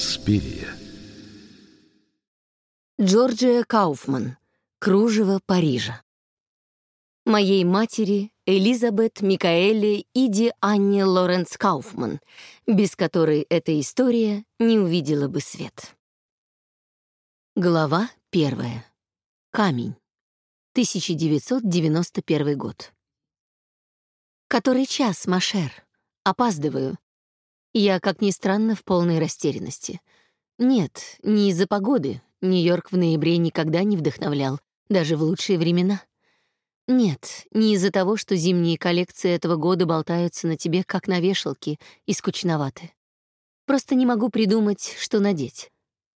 Инспирия. Джорджия Кауфман. Кружево Парижа. Моей матери Элизабет Микаэле Иди Анне Лоренц Кауфман, без которой эта история не увидела бы свет. Глава первая. Камень. 1991 год. Который час, Машер? Опаздываю. Я, как ни странно, в полной растерянности. Нет, не из-за погоды. Нью-Йорк в ноябре никогда не вдохновлял, даже в лучшие времена. Нет, не из-за того, что зимние коллекции этого года болтаются на тебе, как на вешалке, и скучноваты. Просто не могу придумать, что надеть.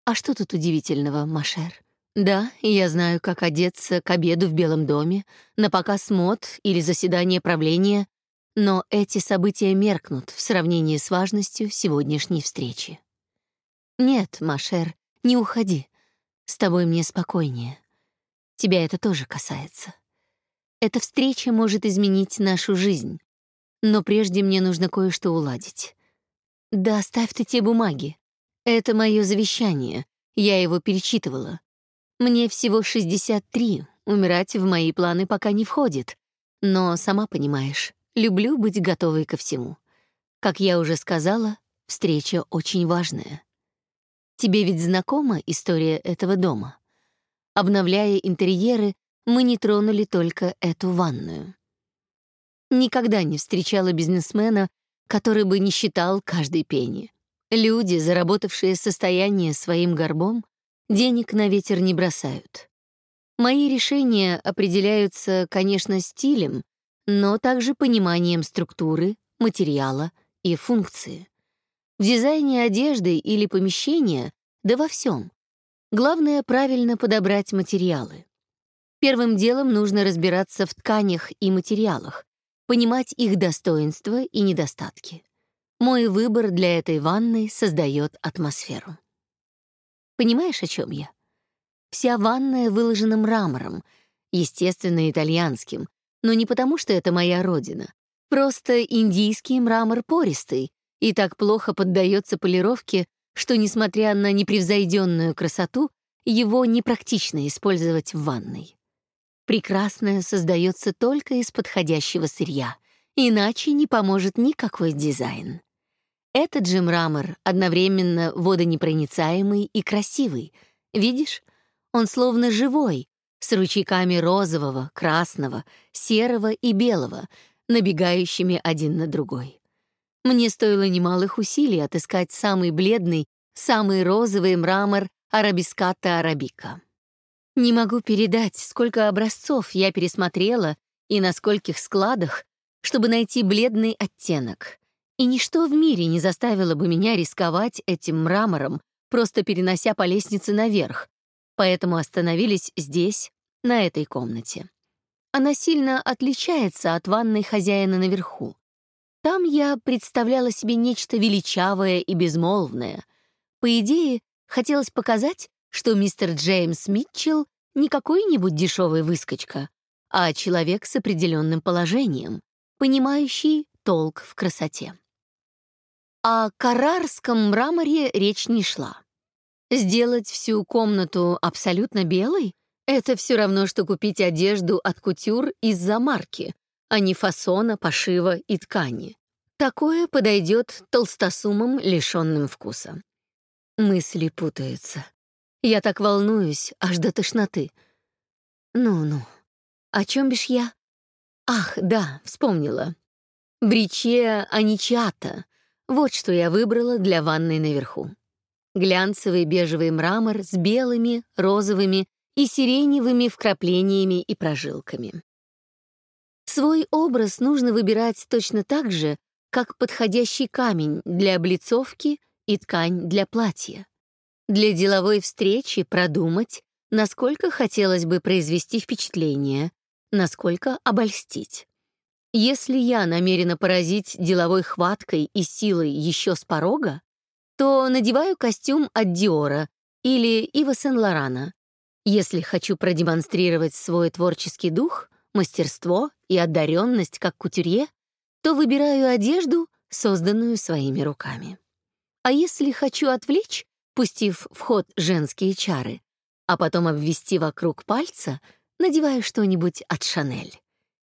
А что тут удивительного, Машер? Да, я знаю, как одеться к обеду в Белом доме, на показ мод или заседание правления, но эти события меркнут в сравнении с важностью сегодняшней встречи. Нет, Машер, не уходи. С тобой мне спокойнее. Тебя это тоже касается. Эта встреча может изменить нашу жизнь, но прежде мне нужно кое-что уладить. Да оставь ты те бумаги. Это мое завещание. Я его перечитывала. Мне всего 63, умирать в мои планы пока не входит. Но, сама понимаешь, Люблю быть готовой ко всему. Как я уже сказала, встреча очень важная. Тебе ведь знакома история этого дома? Обновляя интерьеры, мы не тронули только эту ванную. Никогда не встречала бизнесмена, который бы не считал каждой пени. Люди, заработавшие состояние своим горбом, денег на ветер не бросают. Мои решения определяются, конечно, стилем, но также пониманием структуры, материала и функции. В дизайне одежды или помещения, да во всем. Главное — правильно подобрать материалы. Первым делом нужно разбираться в тканях и материалах, понимать их достоинства и недостатки. Мой выбор для этой ванны создает атмосферу. Понимаешь, о чем я? Вся ванная выложена мрамором, естественно, итальянским, но не потому, что это моя родина. Просто индийский мрамор пористый и так плохо поддается полировке, что, несмотря на непревзойденную красоту, его непрактично использовать в ванной. Прекрасное создается только из подходящего сырья, иначе не поможет никакой дизайн. Этот же мрамор одновременно водонепроницаемый и красивый. Видишь? Он словно живой, с ручейками розового, красного, серого и белого, набегающими один на другой. Мне стоило немалых усилий отыскать самый бледный, самый розовый мрамор арабиската арабика. Не могу передать, сколько образцов я пересмотрела и на скольких складах, чтобы найти бледный оттенок. И ничто в мире не заставило бы меня рисковать этим мрамором, просто перенося по лестнице наверх, поэтому остановились здесь, на этой комнате. Она сильно отличается от ванной хозяина наверху. Там я представляла себе нечто величавое и безмолвное. По идее, хотелось показать, что мистер Джеймс Митчелл не какой-нибудь дешевый выскочка, а человек с определенным положением, понимающий толк в красоте. О карарском мраморе речь не шла. Сделать всю комнату абсолютно белой — это все равно, что купить одежду от кутюр из-за марки, а не фасона, пошива и ткани. Такое подойдет толстосумам, лишенным вкуса. Мысли путаются. Я так волнуюсь, аж до тошноты. Ну-ну, о чем бишь я? Ах, да, вспомнила. Бриче аничата. Вот что я выбрала для ванной наверху глянцевый бежевый мрамор с белыми, розовыми и сиреневыми вкраплениями и прожилками. Свой образ нужно выбирать точно так же, как подходящий камень для облицовки и ткань для платья. Для деловой встречи продумать, насколько хотелось бы произвести впечатление, насколько обольстить. Если я намерена поразить деловой хваткой и силой еще с порога, то надеваю костюм от Диора или Ива Сен-Лорана. Если хочу продемонстрировать свой творческий дух, мастерство и одаренность как кутюрье, то выбираю одежду, созданную своими руками. А если хочу отвлечь, пустив в ход женские чары, а потом обвести вокруг пальца, надеваю что-нибудь от Шанель.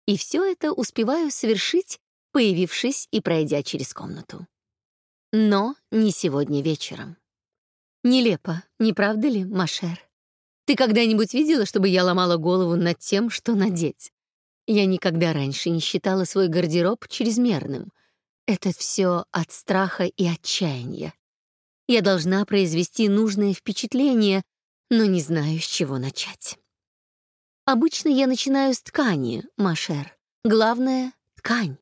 И все это успеваю совершить, появившись и пройдя через комнату. Но не сегодня вечером. Нелепо, не правда ли, Машер? Ты когда-нибудь видела, чтобы я ломала голову над тем, что надеть? Я никогда раньше не считала свой гардероб чрезмерным. Это все от страха и отчаяния. Я должна произвести нужное впечатление, но не знаю, с чего начать. Обычно я начинаю с ткани, Машер. Главное — ткань.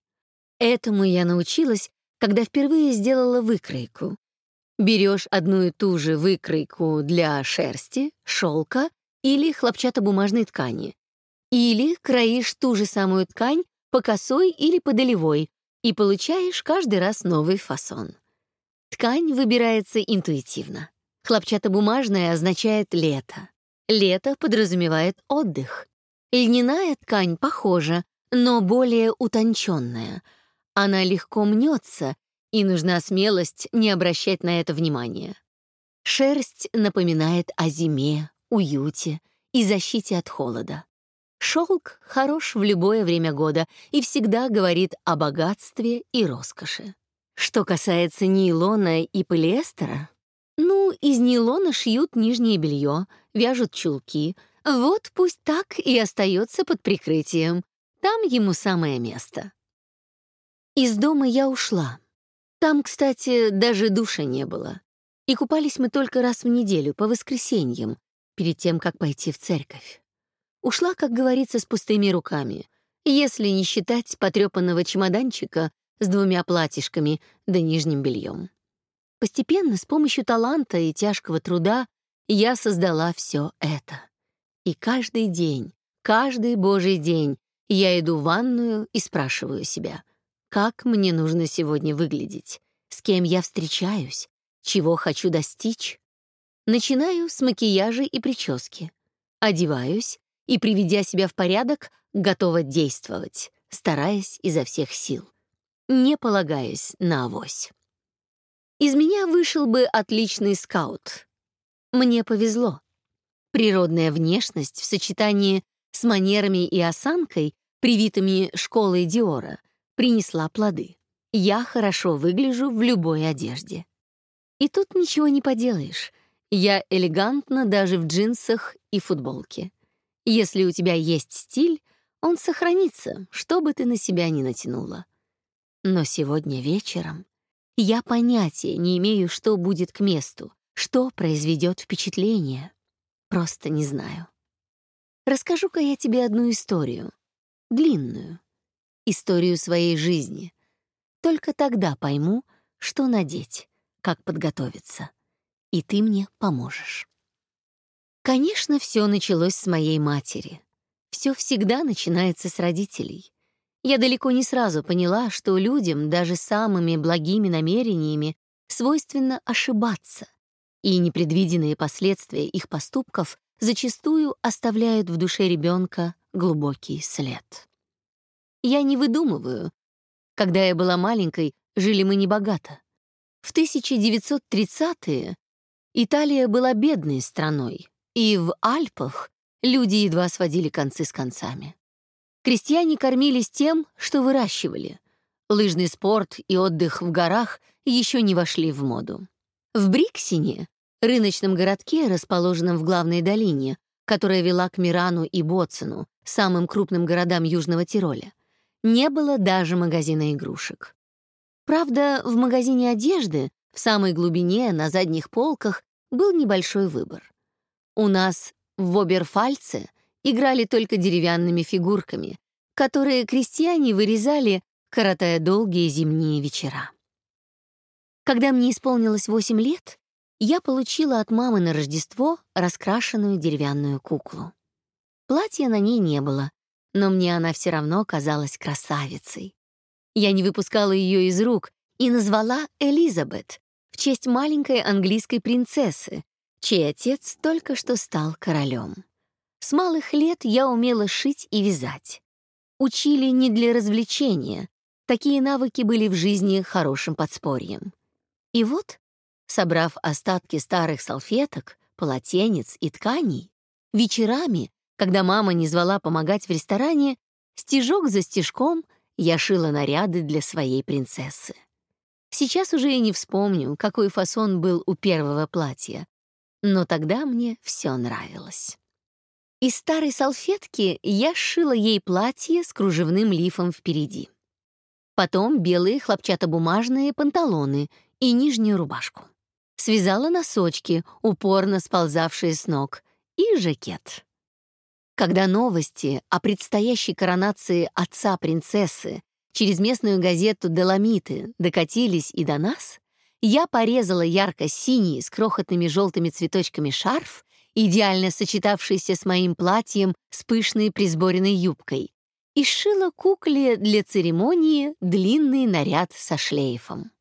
Этому я научилась, когда впервые сделала выкройку. Берешь одну и ту же выкройку для шерсти, шелка или хлопчатобумажной ткани. Или кроишь ту же самую ткань по косой или по долевой и получаешь каждый раз новый фасон. Ткань выбирается интуитивно. Хлопчатобумажная означает лето. Лето подразумевает отдых. Льняная ткань похожа, но более утонченная. Она легко мнется, и нужна смелость не обращать на это внимания. Шерсть напоминает о зиме, уюте и защите от холода. Шелк хорош в любое время года и всегда говорит о богатстве и роскоши. Что касается нейлона и полиэстера, ну, из нейлона шьют нижнее белье, вяжут чулки. Вот пусть так и остается под прикрытием. Там ему самое место. Из дома я ушла. Там, кстати, даже душа не было. И купались мы только раз в неделю, по воскресеньям, перед тем, как пойти в церковь. Ушла, как говорится, с пустыми руками, если не считать потрепанного чемоданчика с двумя платьишками да нижним бельем. Постепенно, с помощью таланта и тяжкого труда, я создала все это. И каждый день, каждый божий день я иду в ванную и спрашиваю себя, как мне нужно сегодня выглядеть, с кем я встречаюсь, чего хочу достичь. Начинаю с макияжа и прически. Одеваюсь и, приведя себя в порядок, готова действовать, стараясь изо всех сил, не полагаясь на авось. Из меня вышел бы отличный скаут. Мне повезло. Природная внешность в сочетании с манерами и осанкой, привитыми школой Диора, принесла плоды. Я хорошо выгляжу в любой одежде. И тут ничего не поделаешь. Я элегантна даже в джинсах и футболке. Если у тебя есть стиль, он сохранится, что бы ты на себя ни натянула. Но сегодня вечером я понятия не имею, что будет к месту, что произведет впечатление. Просто не знаю. Расскажу-ка я тебе одну историю. Длинную. Историю своей жизни. Только тогда пойму, что надеть, как подготовиться. И ты мне поможешь. Конечно, все началось с моей матери. Все всегда начинается с родителей. Я далеко не сразу поняла, что людям, даже самыми благими намерениями, свойственно ошибаться, и непредвиденные последствия их поступков зачастую оставляют в душе ребенка глубокий след. Я не выдумываю. Когда я была маленькой, жили мы небогато. В 1930-е Италия была бедной страной, и в Альпах люди едва сводили концы с концами. Крестьяне кормились тем, что выращивали. Лыжный спорт и отдых в горах еще не вошли в моду. В Бриксине, рыночном городке, расположенном в главной долине, которая вела к Мирану и Боцену, самым крупным городам Южного Тироля, не было даже магазина игрушек. Правда, в магазине одежды, в самой глубине, на задних полках, был небольшой выбор. У нас в Оберфальце играли только деревянными фигурками, которые крестьяне вырезали, коротая долгие зимние вечера. Когда мне исполнилось 8 лет, я получила от мамы на Рождество раскрашенную деревянную куклу. Платья на ней не было, но мне она все равно казалась красавицей. Я не выпускала ее из рук и назвала Элизабет в честь маленькой английской принцессы, чей отец только что стал королем. С малых лет я умела шить и вязать. Учили не для развлечения. Такие навыки были в жизни хорошим подспорьем. И вот, собрав остатки старых салфеток, полотенец и тканей, вечерами, когда мама не звала помогать в ресторане, стежок за стежком я шила наряды для своей принцессы. Сейчас уже и не вспомню, какой фасон был у первого платья, но тогда мне все нравилось. Из старой салфетки я сшила ей платье с кружевным лифом впереди. Потом белые хлопчатобумажные панталоны и нижнюю рубашку. Связала носочки, упорно сползавшие с ног, и жакет. Когда новости о предстоящей коронации отца принцессы через местную газету «Доломиты» докатились и до нас, я порезала ярко-синий с крохотными желтыми цветочками шарф идеально сочетавшийся с моим платьем с пышной присборенной юбкой, и сшила кукле для церемонии длинный наряд со шлейфом.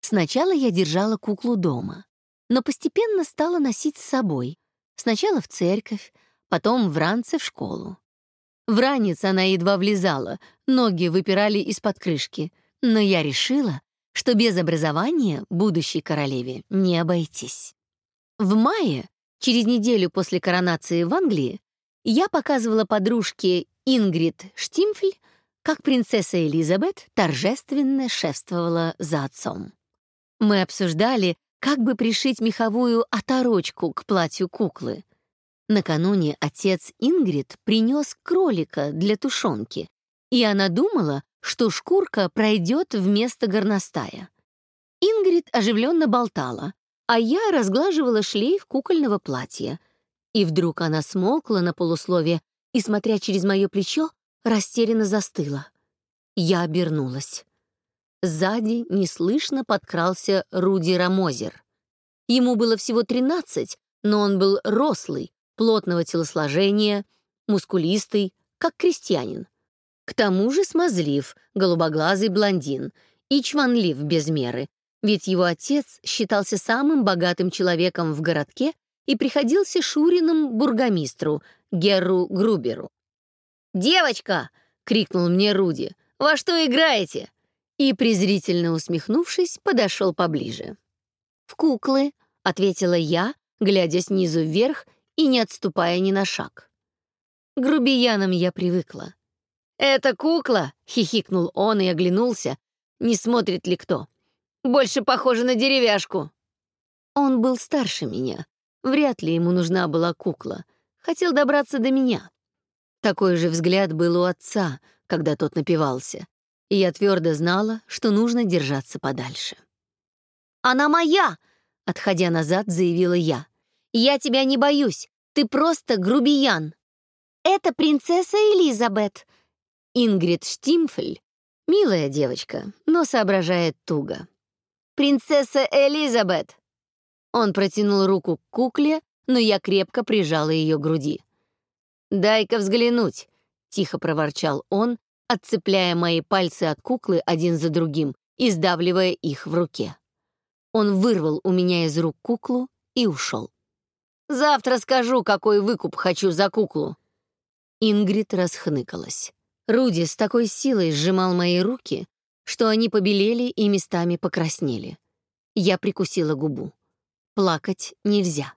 Сначала я держала куклу дома, но постепенно стала носить с собой. Сначала в церковь, потом в ранце в школу. В ранец она едва влезала, ноги выпирали из-под крышки, но я решила, что без образования будущей королеве не обойтись. В мае Через неделю после коронации в Англии я показывала подружке Ингрид Штимфль, как принцесса Элизабет торжественно шефствовала за отцом. Мы обсуждали, как бы пришить меховую оторочку к платью куклы. Накануне отец Ингрид принес кролика для тушенки, и она думала, что шкурка пройдет вместо горностая. Ингрид оживленно болтала, а я разглаживала шлейф кукольного платья. И вдруг она смолкла на полусловие и, смотря через мое плечо, растерянно застыла. Я обернулась. Сзади неслышно подкрался Руди Рамозер. Ему было всего 13, но он был рослый, плотного телосложения, мускулистый, как крестьянин. К тому же смазлив, голубоглазый блондин и чванлив без меры, ведь его отец считался самым богатым человеком в городке и приходился Шуриным бургомистру Герру Груберу. «Девочка!» — крикнул мне Руди. «Во что играете?» И, презрительно усмехнувшись, подошел поближе. «В куклы», — ответила я, глядя снизу вверх и не отступая ни на шаг. грубиянам я привыкла. «Это кукла!» — хихикнул он и оглянулся, не смотрит ли кто. Больше похоже на деревяшку». Он был старше меня. Вряд ли ему нужна была кукла. Хотел добраться до меня. Такой же взгляд был у отца, когда тот напивался. И я твердо знала, что нужно держаться подальше. «Она моя!» — отходя назад, заявила я. «Я тебя не боюсь. Ты просто грубиян». «Это принцесса Элизабет». Ингрид Штимфель — милая девочка, но соображает туго. «Принцесса Элизабет!» Он протянул руку к кукле, но я крепко прижала ее к груди. «Дай-ка взглянуть», — тихо проворчал он, отцепляя мои пальцы от куклы один за другим и сдавливая их в руке. Он вырвал у меня из рук куклу и ушел. «Завтра скажу, какой выкуп хочу за куклу». Ингрид расхныкалась. Руди с такой силой сжимал мои руки, что они побелели и местами покраснели. Я прикусила губу. Плакать нельзя.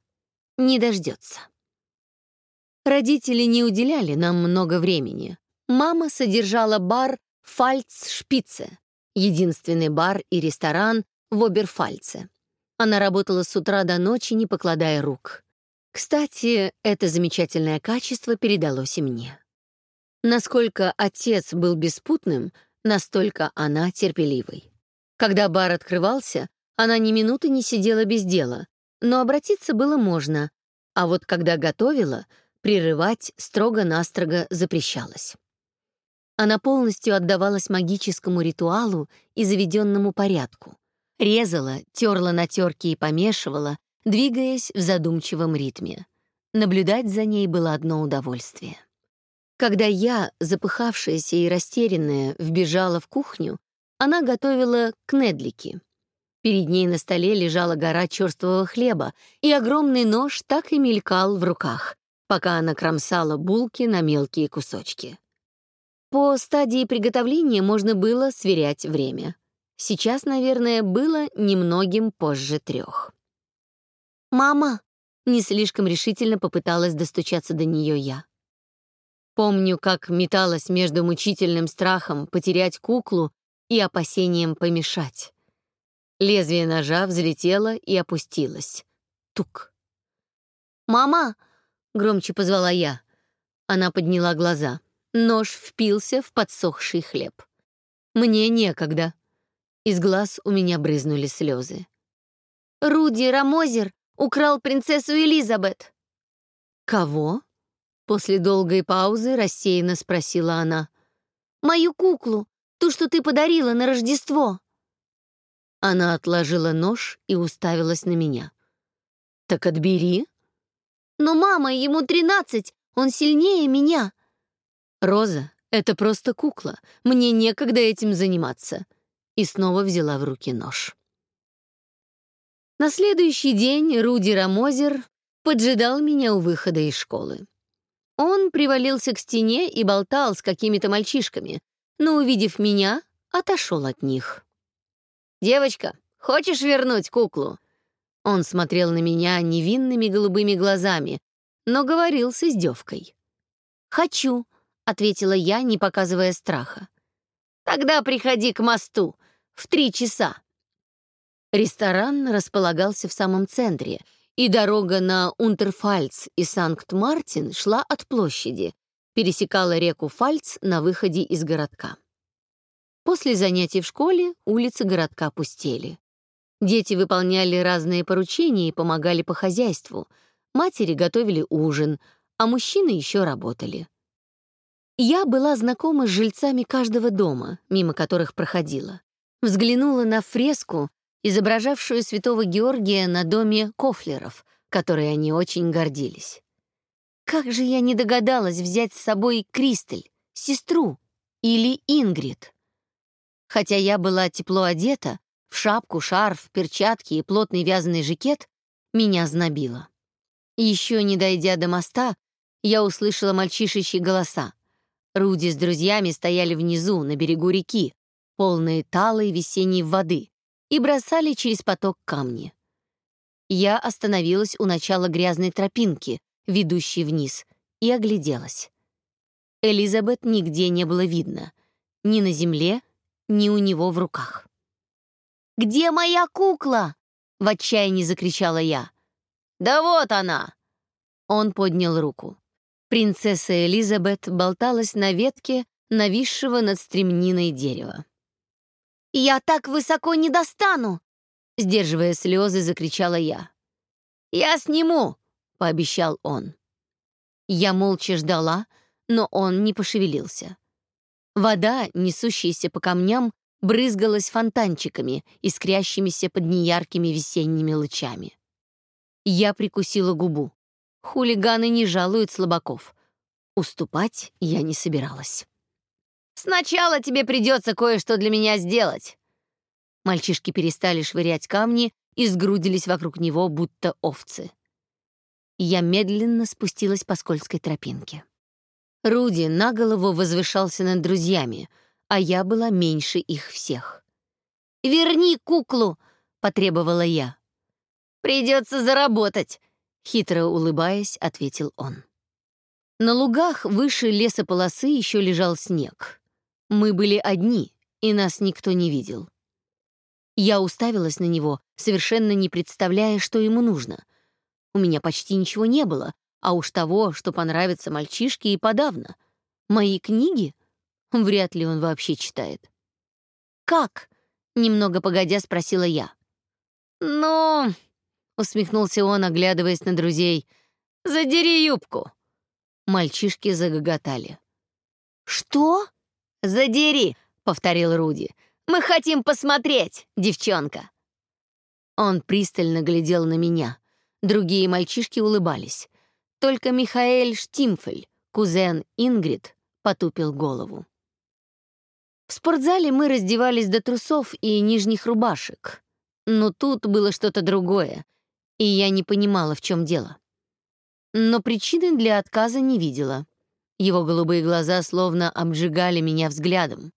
Не дождется. Родители не уделяли нам много времени. Мама содержала бар «Фальц-Шпице», единственный бар и ресторан в Оберфальце. Она работала с утра до ночи, не покладая рук. Кстати, это замечательное качество передалось и мне. Насколько отец был беспутным, Настолько она терпеливой. Когда бар открывался, она ни минуты не сидела без дела, но обратиться было можно, а вот когда готовила, прерывать строго-настрого запрещалось. Она полностью отдавалась магическому ритуалу и заведенному порядку. Резала, терла на терке и помешивала, двигаясь в задумчивом ритме. Наблюдать за ней было одно удовольствие. Когда я, запыхавшаяся и растерянная, вбежала в кухню, она готовила кнедлики. Перед ней на столе лежала гора черствого хлеба, и огромный нож так и мелькал в руках, пока она кромсала булки на мелкие кусочки. По стадии приготовления можно было сверять время. Сейчас, наверное, было немногим позже трех. «Мама!» — не слишком решительно попыталась достучаться до нее я. Помню, как металась между мучительным страхом потерять куклу и опасением помешать. Лезвие ножа взлетело и опустилось. Тук. «Мама!» — громче позвала я. Она подняла глаза. Нож впился в подсохший хлеб. «Мне некогда». Из глаз у меня брызнули слезы. «Руди Рамозер украл принцессу Элизабет». «Кого?» После долгой паузы рассеянно спросила она. «Мою куклу, ту, что ты подарила на Рождество». Она отложила нож и уставилась на меня. «Так отбери». «Но, мама, ему тринадцать, он сильнее меня». «Роза, это просто кукла, мне некогда этим заниматься». И снова взяла в руки нож. На следующий день Руди Рамозер поджидал меня у выхода из школы. Он привалился к стене и болтал с какими-то мальчишками, но, увидев меня, отошел от них. «Девочка, хочешь вернуть куклу?» Он смотрел на меня невинными голубыми глазами, но говорил с издевкой. «Хочу», — ответила я, не показывая страха. «Тогда приходи к мосту в три часа». Ресторан располагался в самом центре, и дорога на Унтерфальц и Санкт-Мартин шла от площади, пересекала реку Фальц на выходе из городка. После занятий в школе улицы городка пустели. Дети выполняли разные поручения и помогали по хозяйству. Матери готовили ужин, а мужчины еще работали. Я была знакома с жильцами каждого дома, мимо которых проходила. Взглянула на фреску изображавшую святого Георгия на доме Кофлеров, которой они очень гордились. Как же я не догадалась взять с собой Кристель, сестру или Ингрид. Хотя я была тепло одета, в шапку, шарф, перчатки и плотный вязаный жакет, меня знобило. Еще не дойдя до моста, я услышала мальчишечьи голоса. Руди с друзьями стояли внизу, на берегу реки, полные талой весенней воды, и бросали через поток камни. Я остановилась у начала грязной тропинки, ведущей вниз, и огляделась. Элизабет нигде не было видно, ни на земле, ни у него в руках. «Где моя кукла?» — в отчаянии закричала я. «Да вот она!» Он поднял руку. Принцесса Элизабет болталась на ветке нависшего над стремниной дерева. «Я так высоко не достану!» Сдерживая слезы, закричала я. «Я сниму!» — пообещал он. Я молча ждала, но он не пошевелился. Вода, несущаяся по камням, брызгалась фонтанчиками, искрящимися под неяркими весенними лучами. Я прикусила губу. Хулиганы не жалуют слабаков. Уступать я не собиралась. Сначала тебе придется кое-что для меня сделать». Мальчишки перестали швырять камни и сгрудились вокруг него, будто овцы. Я медленно спустилась по скользкой тропинке. Руди на голову возвышался над друзьями, а я была меньше их всех. «Верни куклу!» — потребовала я. «Придется заработать!» — хитро улыбаясь, ответил он. На лугах выше лесополосы еще лежал снег. Мы были одни, и нас никто не видел. Я уставилась на него, совершенно не представляя, что ему нужно. У меня почти ничего не было, а уж того, что понравится мальчишке, и подавно. Мои книги? Вряд ли он вообще читает. «Как?» — немного погодя спросила я. «Ну...» — усмехнулся он, оглядываясь на друзей. «Задери юбку!» Мальчишки загоготали. «Что?» «Задери», — повторил Руди. «Мы хотим посмотреть, девчонка». Он пристально глядел на меня. Другие мальчишки улыбались. Только Михаэль Штимфель, кузен Ингрид, потупил голову. В спортзале мы раздевались до трусов и нижних рубашек. Но тут было что-то другое, и я не понимала, в чем дело. Но причины для отказа не видела. Его голубые глаза словно обжигали меня взглядом.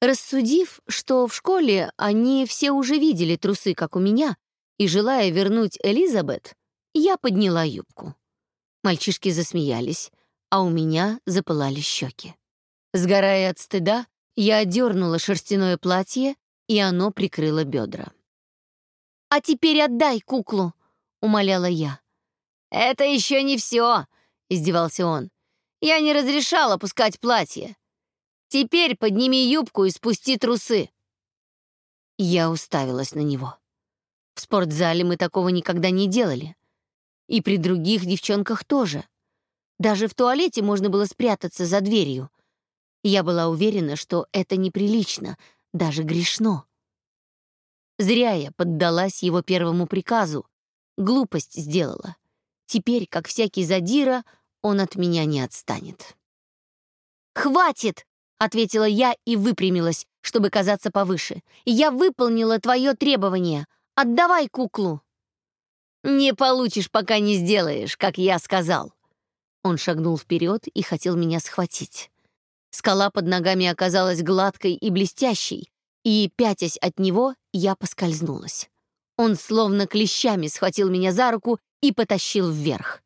Рассудив, что в школе они все уже видели трусы, как у меня, и желая вернуть Элизабет, я подняла юбку. Мальчишки засмеялись, а у меня запылали щеки. Сгорая от стыда, я одернула шерстяное платье, и оно прикрыло бедра. «А теперь отдай куклу!» — умоляла я. «Это еще не все!» — издевался он. «Я не разрешал опускать платье. Теперь подними юбку и спусти трусы». Я уставилась на него. В спортзале мы такого никогда не делали. И при других девчонках тоже. Даже в туалете можно было спрятаться за дверью. Я была уверена, что это неприлично, даже грешно. Зря я поддалась его первому приказу. Глупость сделала. Теперь, как всякий задира, он от меня не отстанет. «Хватит!» — ответила я и выпрямилась, чтобы казаться повыше. «Я выполнила твое требование. Отдавай куклу!» «Не получишь, пока не сделаешь, как я сказал». Он шагнул вперед и хотел меня схватить. Скала под ногами оказалась гладкой и блестящей, и, пятясь от него, я поскользнулась. Он словно клещами схватил меня за руку и потащил вверх.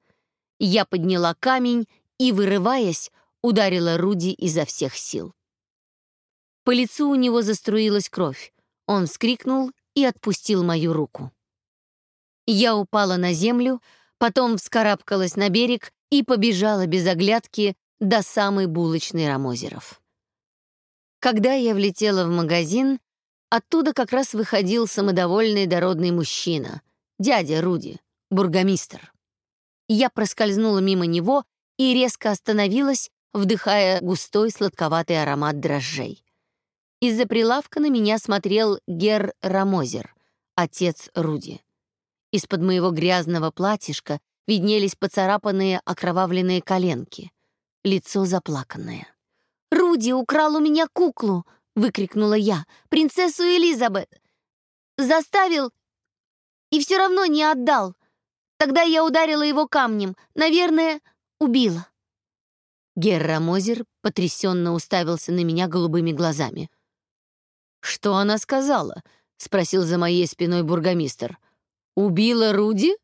Я подняла камень и, вырываясь, ударила Руди изо всех сил. По лицу у него заструилась кровь. Он вскрикнул и отпустил мою руку. Я упала на землю, потом вскарабкалась на берег и побежала без оглядки до самой булочной Рамозеров. Когда я влетела в магазин, оттуда как раз выходил самодовольный дородный мужчина, дядя Руди, бургомистр. Я проскользнула мимо него и резко остановилась, вдыхая густой сладковатый аромат дрожжей. Из-за прилавка на меня смотрел Гер Рамозер, отец Руди. Из-под моего грязного платьишка виднелись поцарапанные окровавленные коленки, лицо заплаканное. «Руди украл у меня куклу!» — выкрикнула я. «Принцессу Элизабет! Заставил и все равно не отдал. Тогда я ударила его камнем. Наверное, убила». Герра Мозер потрясенно уставился на меня голубыми глазами. «Что она сказала?» — спросил за моей спиной бургомистр. «Убила Руди?»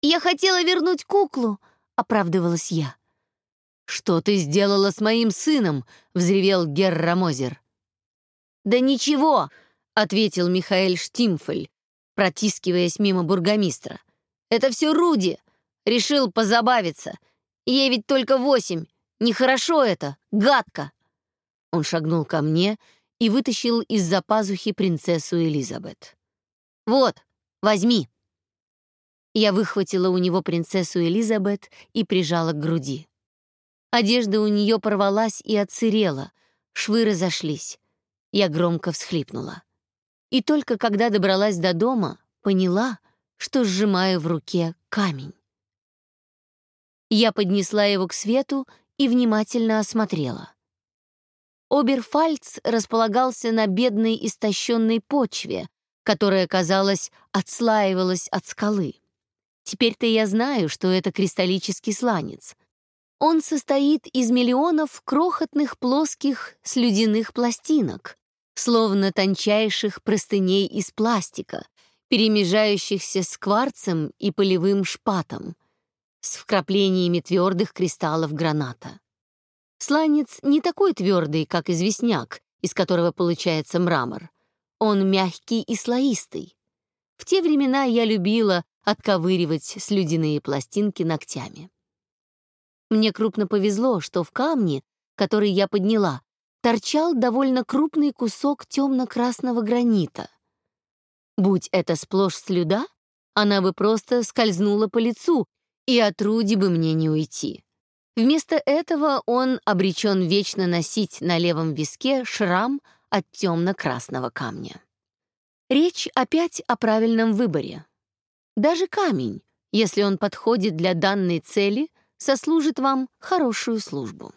«Я хотела вернуть куклу», — оправдывалась я. «Что ты сделала с моим сыном?» — взревел Герра Мозер. «Да ничего», — ответил Михаэль Штимфель, протискиваясь мимо бургомистра. «Это все Руди. Решил позабавиться. Ей ведь только восемь. Нехорошо это, гадко». Он шагнул ко мне и вытащил из-за пазухи принцессу Элизабет. «Вот, возьми». Я выхватила у него принцессу Элизабет и прижала к груди. Одежда у нее порвалась и отсырела, швы разошлись. Я громко всхлипнула. И только когда добралась до дома, поняла, что сжимаю в руке камень. Я поднесла его к свету и внимательно осмотрела. Оберфальц располагался на бедной истощенной почве, которая, казалось, отслаивалась от скалы. Теперь-то я знаю, что это кристаллический сланец — он состоит из миллионов крохотных плоских слюдяных пластинок, словно тончайших простыней из пластика, перемежающихся с кварцем и полевым шпатом, с вкраплениями твердых кристаллов граната. Сланец не такой твердый, как известняк, из которого получается мрамор. Он мягкий и слоистый. В те времена я любила отковыривать слюдяные пластинки ногтями. Мне крупно повезло, что в камне, который я подняла, торчал довольно крупный кусок темно-красного гранита. Будь это сплошь слюда, она бы просто скользнула по лицу, и от Руди бы мне не уйти. Вместо этого он обречен вечно носить на левом виске шрам от темно-красного камня. Речь опять о правильном выборе. Даже камень, если он подходит для данной цели, сослужит вам хорошую службу.